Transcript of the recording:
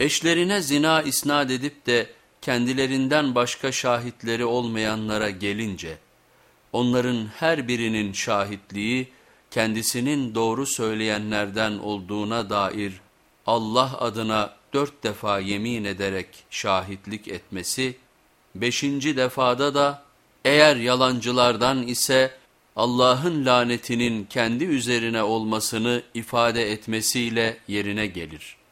Eşlerine zina isnat edip de kendilerinden başka şahitleri olmayanlara gelince, onların her birinin şahitliği kendisinin doğru söyleyenlerden olduğuna dair Allah adına dört defa yemin ederek şahitlik etmesi, beşinci defada da eğer yalancılardan ise Allah'ın lanetinin kendi üzerine olmasını ifade etmesiyle yerine gelir.''